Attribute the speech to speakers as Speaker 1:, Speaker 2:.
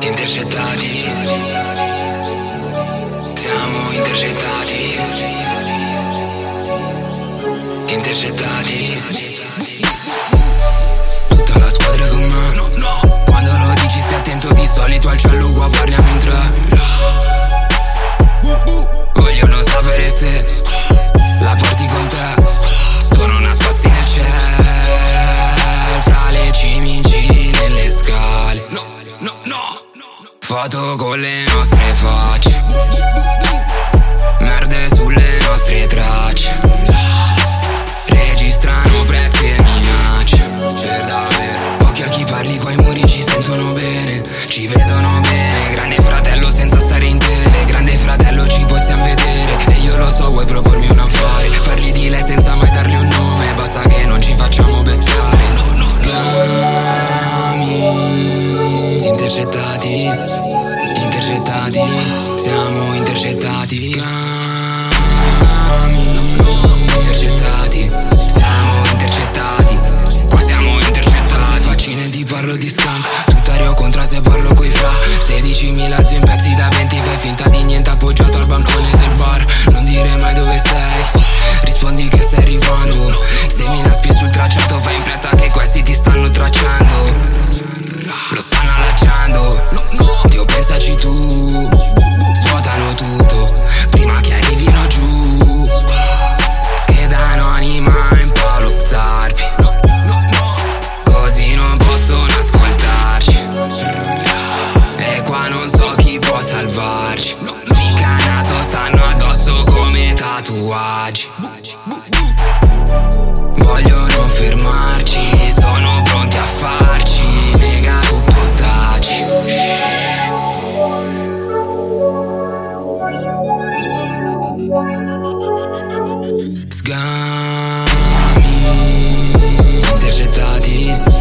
Speaker 1: Intercettati. Siamo intercettati. Intercettati. Tutta la squadra con me. foto con le nostre facce. Intercettati, siamo intercettati. Scami, intercettati, siamo intercettati. Qua siamo intercettati. Faccine ti parlo di scam. Tuttario contra se parlo coi fra. 16.000 zio baci tu Svuotano tutto prima che arrivino giù. Scheda anonima in Paolo Sarpi Così non possono ascoltarci. E qua non so chi può salvarci. Fica naso stanno addosso come tatuaggi. Mami Degetati